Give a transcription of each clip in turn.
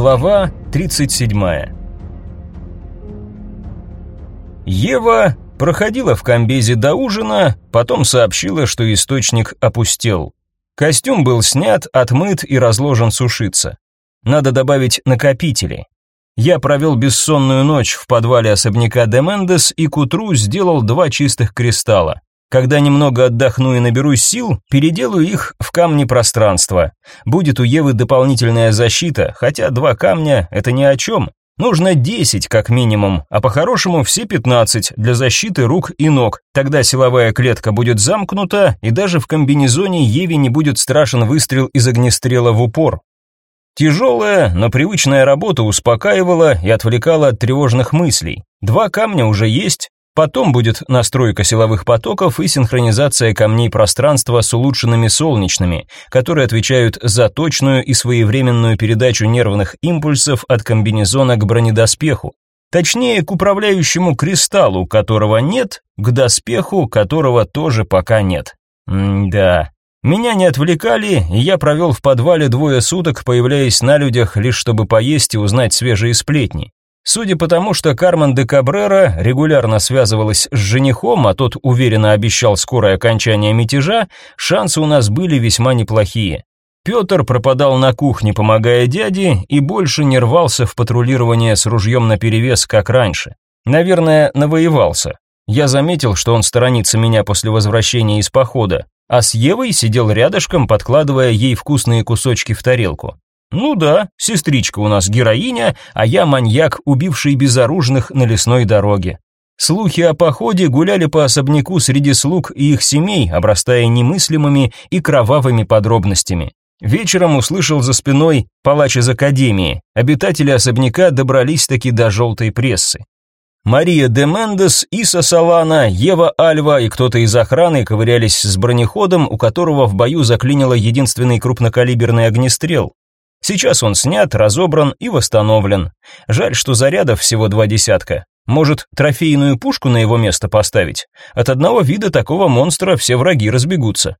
Глава 37 Ева проходила в комбезе до ужина, потом сообщила, что источник опустел. Костюм был снят, отмыт и разложен сушиться. Надо добавить накопители. Я провел бессонную ночь в подвале особняка Демендес и к утру сделал два чистых кристалла. Когда немного отдохну и наберусь сил, переделаю их в камни пространства. Будет у Евы дополнительная защита, хотя два камня – это ни о чем. Нужно 10 как минимум, а по-хорошему все 15 для защиты рук и ног. Тогда силовая клетка будет замкнута, и даже в комбинезоне Еве не будет страшен выстрел из огнестрела в упор. Тяжелая, но привычная работа успокаивала и отвлекала от тревожных мыслей. Два камня уже есть, Потом будет настройка силовых потоков и синхронизация камней пространства с улучшенными солнечными, которые отвечают за точную и своевременную передачу нервных импульсов от комбинезона к бронедоспеху. Точнее, к управляющему кристаллу, которого нет, к доспеху, которого тоже пока нет. М-да. Меня не отвлекали, и я провел в подвале двое суток, появляясь на людях лишь чтобы поесть и узнать свежие сплетни. Судя по тому, что Кармен де Кабрера регулярно связывалась с женихом, а тот уверенно обещал скорое окончание мятежа, шансы у нас были весьма неплохие. Петр пропадал на кухне, помогая дяде, и больше не рвался в патрулирование с ружьем наперевес, как раньше. Наверное, навоевался. Я заметил, что он сторонится меня после возвращения из похода, а с Евой сидел рядышком, подкладывая ей вкусные кусочки в тарелку. Ну да, сестричка у нас героиня, а я маньяк, убивший безоружных на лесной дороге. Слухи о походе гуляли по особняку среди слуг и их семей, обрастая немыслимыми и кровавыми подробностями. Вечером услышал за спиной палач из академии. Обитатели особняка добрались таки до желтой прессы. Мария де Мендес, Иса Салана, Ева Альва и кто-то из охраны ковырялись с бронеходом, у которого в бою заклинило единственный крупнокалиберный огнестрел. Сейчас он снят, разобран и восстановлен. Жаль, что зарядов всего два десятка. Может, трофейную пушку на его место поставить? От одного вида такого монстра все враги разбегутся.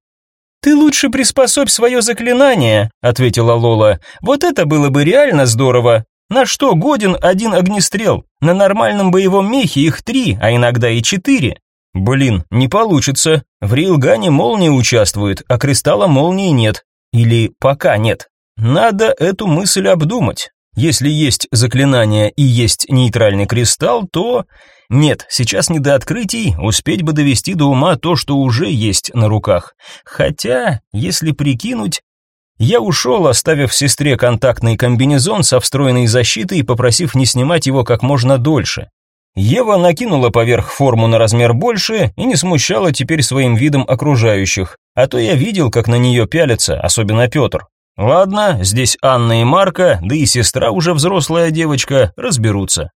«Ты лучше приспособь свое заклинание», — ответила Лола. «Вот это было бы реально здорово. На что годен один огнестрел? На нормальном боевом мехе их три, а иногда и четыре. Блин, не получится. В рейлгане молнии участвует, а кристалла молнии нет. Или пока нет. Надо эту мысль обдумать. Если есть заклинание и есть нейтральный кристалл, то... Нет, сейчас не до открытий, успеть бы довести до ума то, что уже есть на руках. Хотя, если прикинуть... Я ушел, оставив сестре контактный комбинезон со встроенной защитой и попросив не снимать его как можно дольше. Ева накинула поверх форму на размер больше и не смущала теперь своим видом окружающих, а то я видел, как на нее пялятся, особенно Петр. Ладно, здесь Анна и Марка, да и сестра уже взрослая девочка, разберутся.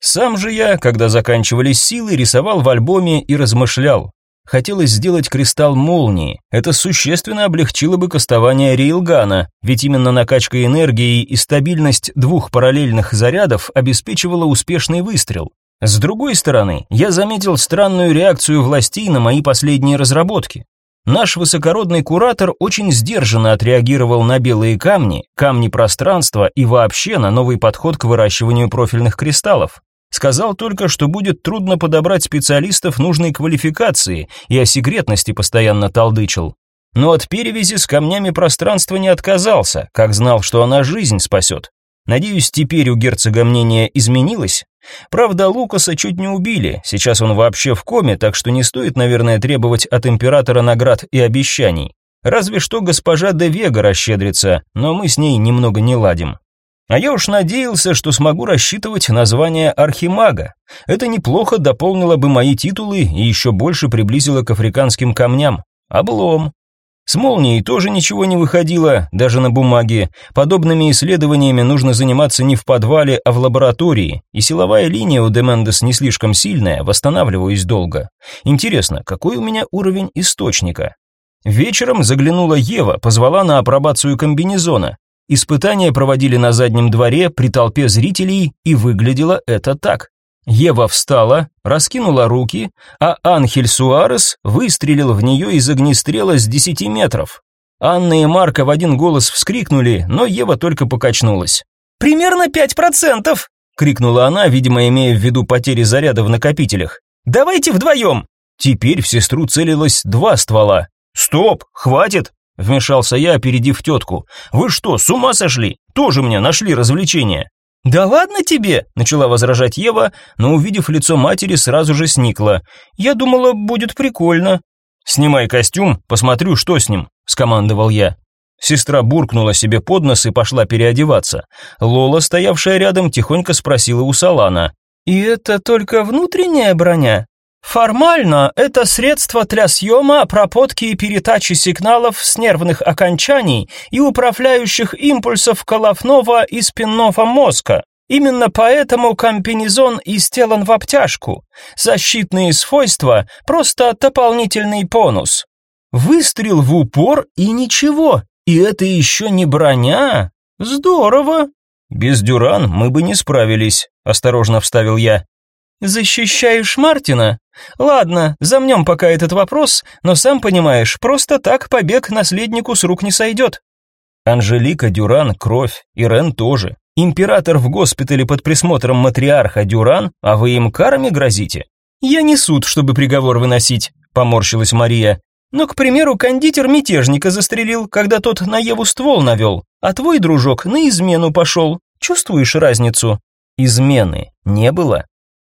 Сам же я, когда заканчивались силы, рисовал в альбоме и размышлял. Хотелось сделать кристалл молнии. Это существенно облегчило бы кастование рейлгана, ведь именно накачка энергии и стабильность двух параллельных зарядов обеспечивала успешный выстрел. С другой стороны, я заметил странную реакцию властей на мои последние разработки. Наш высокородный куратор очень сдержанно отреагировал на белые камни, камни пространства и вообще на новый подход к выращиванию профильных кристаллов. Сказал только, что будет трудно подобрать специалистов нужной квалификации и о секретности постоянно толдычил. Но от перевязи с камнями пространства не отказался, как знал, что она жизнь спасет. Надеюсь, теперь у герцога мнение изменилось? Правда, Лукаса чуть не убили, сейчас он вообще в коме, так что не стоит, наверное, требовать от императора наград и обещаний. Разве что госпожа де Вега расщедрится, но мы с ней немного не ладим. А я уж надеялся, что смогу рассчитывать на звание архимага. Это неплохо дополнило бы мои титулы и еще больше приблизило к африканским камням. Облом. С молнией тоже ничего не выходило, даже на бумаге. Подобными исследованиями нужно заниматься не в подвале, а в лаборатории, и силовая линия у Демендес не слишком сильная, восстанавливаюсь долго. Интересно, какой у меня уровень источника? Вечером заглянула Ева, позвала на апробацию комбинезона. Испытания проводили на заднем дворе при толпе зрителей, и выглядело это так. Ева встала, раскинула руки, а Анхель Суарес выстрелил в нее из огнестрела с десяти метров. Анна и Марка в один голос вскрикнули, но Ева только покачнулась. Примерно пять процентов!» — крикнула она, видимо, имея в виду потери заряда в накопителях. «Давайте вдвоем!» Теперь в сестру целилось два ствола. «Стоп, хватит!» — вмешался я, опередив тетку. «Вы что, с ума сошли? Тоже мне нашли развлечения!» «Да ладно тебе!» – начала возражать Ева, но, увидев лицо матери, сразу же сникла. «Я думала, будет прикольно». «Снимай костюм, посмотрю, что с ним», – скомандовал я. Сестра буркнула себе под нос и пошла переодеваться. Лола, стоявшая рядом, тихонько спросила у Салана. «И это только внутренняя броня?» Формально это средство для съема, пропотки и передачи сигналов с нервных окончаний и управляющих импульсов головного и спинного мозга. Именно поэтому комбинезон и сделан в обтяжку. Защитные свойства – просто дополнительный бонус. Выстрел в упор и ничего. И это еще не броня. Здорово. Без Дюран мы бы не справились, осторожно вставил я. Защищаешь Мартина? Ладно, замнем пока этот вопрос, но сам понимаешь, просто так побег наследнику с рук не сойдет. Анжелика Дюран – кровь, Ирен тоже. Император в госпитале под присмотром матриарха Дюран, а вы им карами грозите? Я не суд, чтобы приговор выносить, поморщилась Мария. Но, к примеру, кондитер мятежника застрелил, когда тот на Еву ствол навел, а твой дружок на измену пошел. Чувствуешь разницу? Измены не было.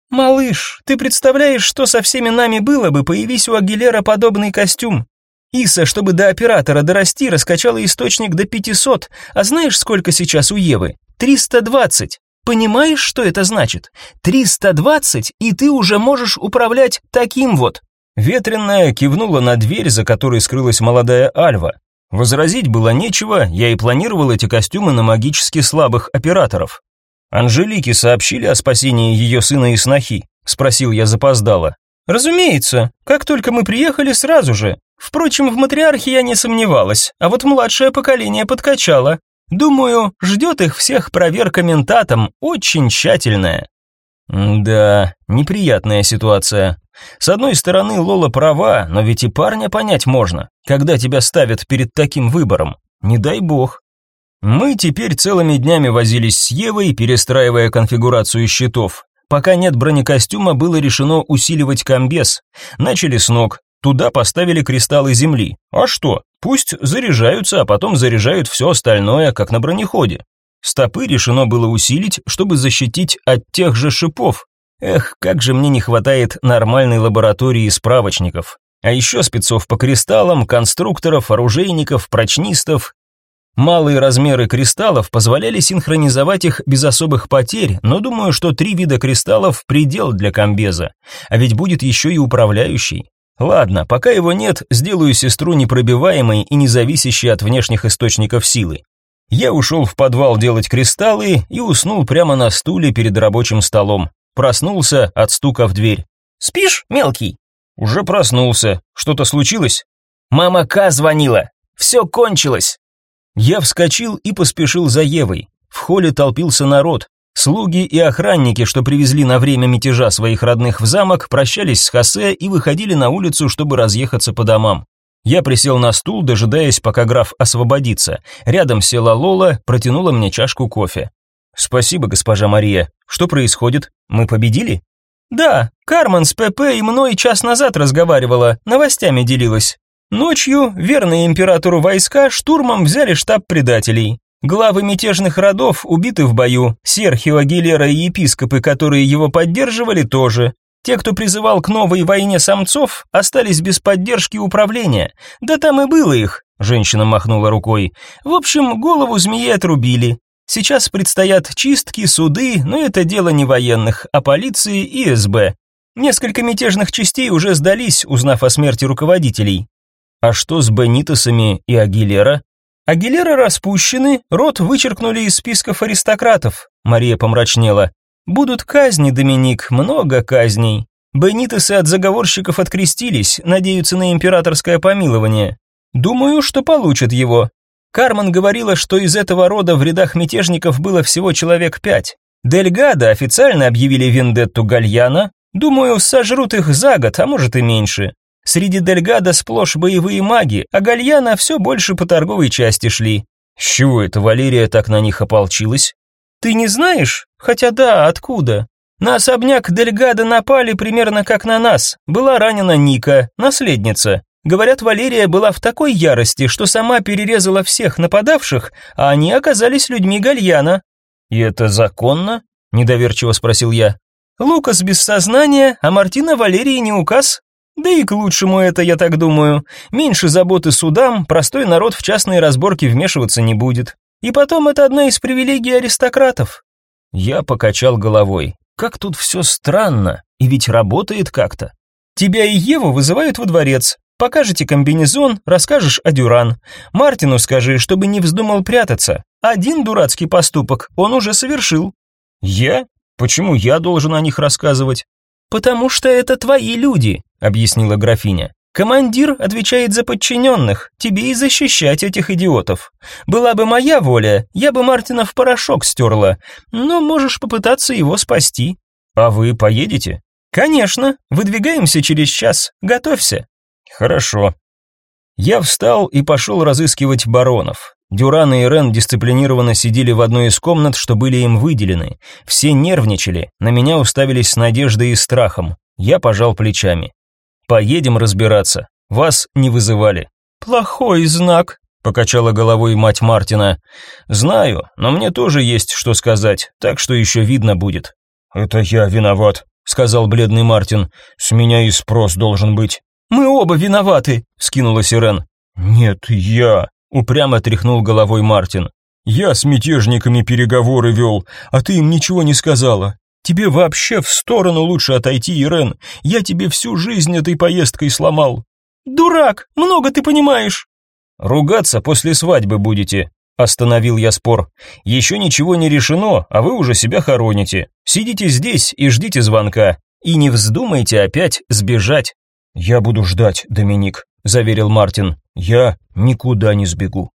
«Малыш, ты представляешь, что со всеми нами было бы, появись у Агилера подобный костюм? Иса, чтобы до оператора дорасти, раскачала источник до 500, а знаешь, сколько сейчас у Евы? 320. Понимаешь, что это значит? 320, и ты уже можешь управлять таким вот». Ветренная кивнула на дверь, за которой скрылась молодая Альва. Возразить было нечего, я и планировал эти костюмы на магически слабых операторов. Анжелике сообщили о спасении ее сына и снохи, спросил я запоздало. Разумеется, как только мы приехали, сразу же. Впрочем, в матриархе я не сомневалась, а вот младшее поколение подкачало. Думаю, ждет их всех проверка ментатом, очень тщательная. Да, неприятная ситуация. С одной стороны, Лола права, но ведь и парня понять можно, когда тебя ставят перед таким выбором. Не дай бог. Мы теперь целыми днями возились с Евой, перестраивая конфигурацию щитов. Пока нет бронекостюма, было решено усиливать комбез. Начали с ног. Туда поставили кристаллы земли. А что? Пусть заряжаются, а потом заряжают все остальное, как на бронеходе. Стопы решено было усилить, чтобы защитить от тех же шипов. Эх, как же мне не хватает нормальной лаборатории и справочников. А еще спецов по кристаллам, конструкторов, оружейников, прочнистов Малые размеры кристаллов позволяли синхронизовать их без особых потерь, но думаю, что три вида кристаллов – предел для комбеза. А ведь будет еще и управляющий. Ладно, пока его нет, сделаю сестру непробиваемой и независящей от внешних источников силы. Я ушел в подвал делать кристаллы и уснул прямо на стуле перед рабочим столом. Проснулся от стука в дверь. «Спишь, мелкий?» «Уже проснулся. Что-то случилось?» «Мама К звонила. Все кончилось». Я вскочил и поспешил за Евой. В холле толпился народ. Слуги и охранники, что привезли на время мятежа своих родных в замок, прощались с Хосе и выходили на улицу, чтобы разъехаться по домам. Я присел на стул, дожидаясь, пока граф освободится. Рядом села Лола, протянула мне чашку кофе. «Спасибо, госпожа Мария. Что происходит? Мы победили?» «Да, Кармен с ПП и мной час назад разговаривала, новостями делилась. Ночью верные императору войска штурмом взяли штаб предателей. Главы мятежных родов убиты в бою, Серхио, Гилера и епископы, которые его поддерживали, тоже. Те, кто призывал к новой войне самцов, остались без поддержки управления. Да там и было их, женщина махнула рукой. В общем, голову змеи отрубили. Сейчас предстоят чистки, суды, но это дело не военных, а полиции и СБ. Несколько мятежных частей уже сдались, узнав о смерти руководителей. А что с Бенитосами и Агилера? Агилера распущены, род вычеркнули из списков аристократов. Мария помрачнела. Будут казни, Доминик, много казней. Бенитосы от заговорщиков открестились, надеются на императорское помилование. Думаю, что получат его. Кармен говорила, что из этого рода в рядах мятежников было всего человек пять. Дельгадо официально объявили вендетту Гальяна. Думаю, сожрут их за год, а может и меньше. Среди Дельгада сплошь боевые маги, а Гальяна все больше по торговой части шли. С чего это Валерия так на них ополчилась? Ты не знаешь? Хотя да, откуда? На особняк Дельгада напали примерно как на нас. Была ранена Ника, наследница. Говорят, Валерия была в такой ярости, что сама перерезала всех нападавших, а они оказались людьми Гальяна. «И это законно?» – недоверчиво спросил я. «Лукас без сознания, а Мартина Валерии не указ. Да и к лучшему это, я так думаю. Меньше заботы судам, простой народ в частные разборки вмешиваться не будет. И потом это одна из привилегий аристократов». Я покачал головой. Как тут все странно, и ведь работает как-то. Тебя и Еву вызывают во дворец. Покажете комбинезон, расскажешь о Дюран. Мартину скажи, чтобы не вздумал прятаться. Один дурацкий поступок он уже совершил. Я? Почему я должен о них рассказывать? Потому что это твои люди, объяснила графиня. Командир отвечает за подчиненных, тебе и защищать этих идиотов. Была бы моя воля, я бы Мартина в порошок стерла, но можешь попытаться его спасти. А вы поедете? Конечно, выдвигаемся через час, готовься. Хорошо. Я встал и пошел разыскивать баронов. Дюран и Ирен дисциплинированно сидели в одной из комнат, что были им выделены. Все нервничали, на меня уставились с надеждой и страхом. Я пожал плечами. Поедем разбираться. Вас не вызывали. Плохой знак, покачала головой мать Мартина. Знаю, но мне тоже есть что сказать, так что еще видно будет. Это я виноват, сказал бледный Мартин. С меня и спрос должен быть. Мы оба виноваты, скинулась Ирен. Нет, я, упрямо тряхнул головой Мартин. Я с мятежниками переговоры вел, а ты им ничего не сказала. Тебе вообще в сторону лучше отойти, Ирен. Я тебе всю жизнь этой поездкой сломал. Дурак, много ты понимаешь. Ругаться после свадьбы будете, остановил я спор. Еще ничего не решено, а вы уже себя хороните. Сидите здесь и ждите звонка. И не вздумайте опять сбежать. «Я буду ждать, Доминик», — заверил Мартин. «Я никуда не сбегу».